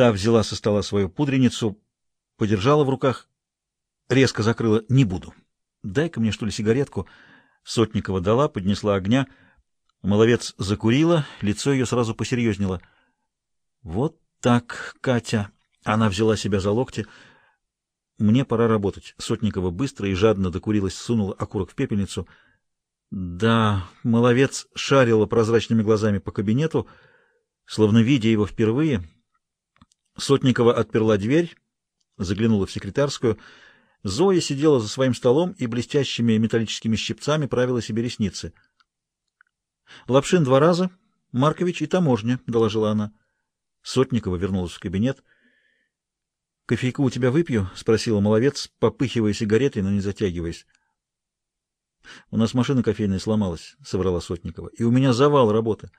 Та взяла со стола свою пудреницу, подержала в руках, резко закрыла «не буду». «Дай-ка мне, что ли, сигаретку». Сотникова дала, поднесла огня. Маловец закурила, лицо ее сразу посерьезнело. «Вот так, Катя!» Она взяла себя за локти. «Мне пора работать». Сотникова быстро и жадно докурилась, сунула окурок в пепельницу. Да, Маловец шарила прозрачными глазами по кабинету, словно видя его впервые. Сотникова отперла дверь, заглянула в секретарскую — Зоя сидела за своим столом и блестящими металлическими щипцами правила себе ресницы. «Лапшин два раза, Маркович и таможня», — доложила она. Сотникова вернулась в кабинет. «Кофейку у тебя выпью?» — спросила Маловец, попыхивая сигаретой, но не затягиваясь. «У нас машина кофейная сломалась», — соврала Сотникова, — «и у меня завал работы».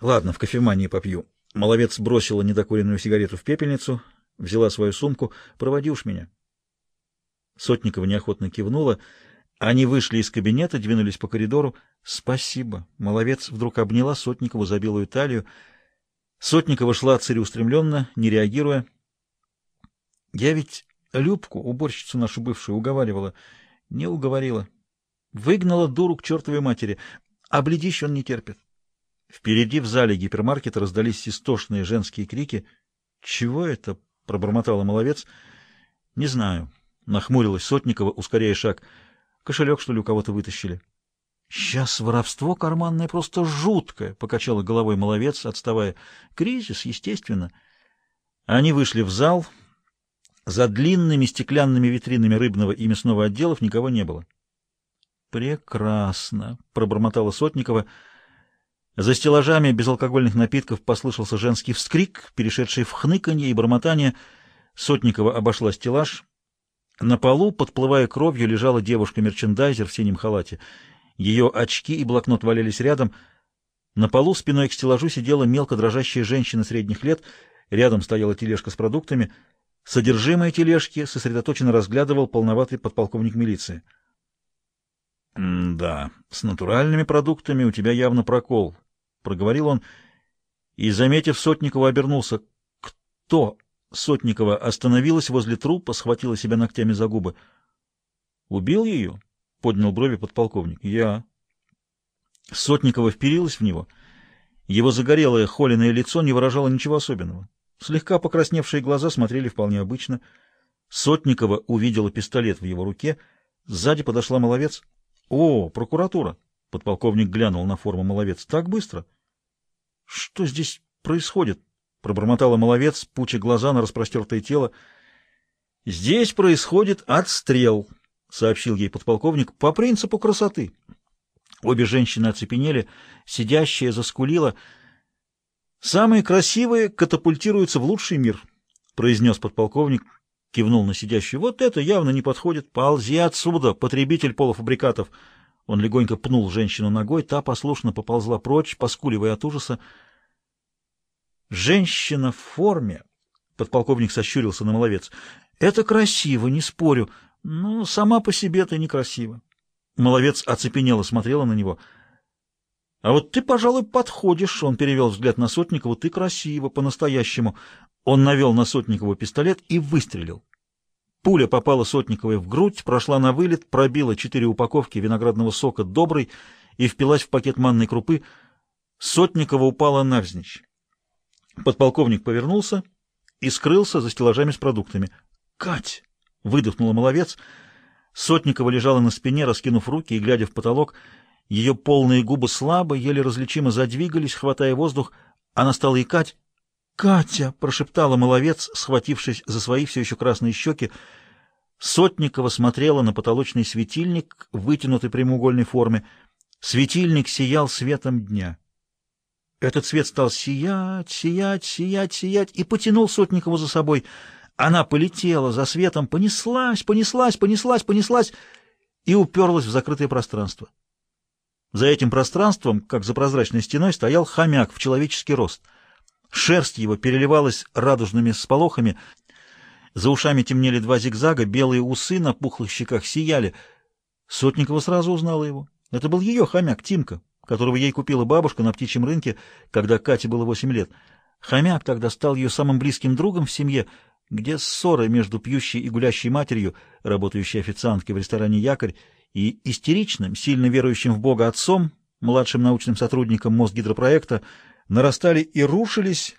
«Ладно, в кофемании попью». Маловец бросила недокуренную сигарету в пепельницу, взяла свою сумку. «Проводи уж меня». Сотникова неохотно кивнула. Они вышли из кабинета, двинулись по коридору. «Спасибо!» Маловец вдруг обняла Сотникову за белую талию. Сотникова шла целеустремленно, не реагируя. «Я ведь Любку, уборщицу нашу бывшую, уговаривала. Не уговорила. Выгнала дуру к чертовой матери. А он не терпит». Впереди в зале гипермаркета раздались истошные женские крики. «Чего это?» — пробормотала Маловец. «Не знаю». Нахмурилась Сотникова, ускоряя шаг. Кошелек, что ли, у кого-то вытащили? Сейчас воровство карманное просто жуткое, покачала головой маловец, отставая. Кризис, естественно. Они вышли в зал. За длинными стеклянными витринами рыбного и мясного отделов никого не было. Прекрасно, пробормотала Сотникова. За стеллажами безалкогольных напитков послышался женский вскрик, перешедший в хныканье и бормотание. Сотникова обошла стеллаж. На полу, подплывая кровью, лежала девушка-мерчендайзер в синем халате. Ее очки и блокнот валялись рядом. На полу спиной к стеллажу сидела мелко дрожащая женщина средних лет. Рядом стояла тележка с продуктами. Содержимое тележки сосредоточенно разглядывал полноватый подполковник милиции. — Да, с натуральными продуктами у тебя явно прокол, — проговорил он, и, заметив Сотникова, обернулся. — Кто? Сотникова остановилась возле трупа, схватила себя ногтями за губы. «Убил ее?» — поднял брови подполковник. «Я». Сотникова вперилась в него. Его загорелое холеное лицо не выражало ничего особенного. Слегка покрасневшие глаза смотрели вполне обычно. Сотникова увидела пистолет в его руке. Сзади подошла Маловец. «О, прокуратура!» — подполковник глянул на форму Маловец. «Так быстро?» «Что здесь происходит?» Пробормотала маловец, пуча глаза на распростертое тело. «Здесь происходит отстрел», — сообщил ей подполковник, — «по принципу красоты». Обе женщины оцепенели, сидящая заскулила. «Самые красивые катапультируются в лучший мир», — произнес подполковник, кивнул на сидящую. «Вот это явно не подходит. Ползи отсюда, потребитель полуфабрикатов». Он легонько пнул женщину ногой, та послушно поползла прочь, поскуливая от ужаса. Женщина в форме, подполковник сощурился на маловец, это красиво, не спорю, но сама по себе ты некрасива. Маловец оцепенело смотрела на него. А вот ты, пожалуй, подходишь, он перевел взгляд на Сотникову, ты красиво, по-настоящему. Он навел на Сотникову пистолет и выстрелил. Пуля попала Сотниковой в грудь, прошла на вылет, пробила четыре упаковки виноградного сока «Добрый» и впилась в пакет манной крупы. Сотникова упала навзничь. Подполковник повернулся и скрылся за стеллажами с продуктами. «Кать!» — выдохнула маловец. Сотникова лежала на спине, раскинув руки и глядя в потолок. Ее полные губы слабо, еле различимо задвигались, хватая воздух. Она стала икать. «Катя!» — прошептала маловец, схватившись за свои все еще красные щеки. Сотникова смотрела на потолочный светильник, вытянутый прямоугольной форме. Светильник сиял светом дня. Этот свет стал сиять, сиять, сиять, сиять и потянул Сотникову за собой. Она полетела за светом, понеслась, понеслась, понеслась, понеслась и уперлась в закрытое пространство. За этим пространством, как за прозрачной стеной, стоял хомяк в человеческий рост. Шерсть его переливалась радужными сполохами, за ушами темнели два зигзага, белые усы на пухлых щеках сияли. Сотникова сразу узнала его. Это был ее хомяк, Тимка, которого ей купила бабушка на птичьем рынке, когда Кате было восемь лет. Хомяк тогда стал ее самым близким другом в семье, где ссоры между пьющей и гулящей матерью, работающей официанткой в ресторане «Якорь», и истеричным, сильно верующим в Бога отцом, младшим научным сотрудником Мосгидропроекта, нарастали и рушились,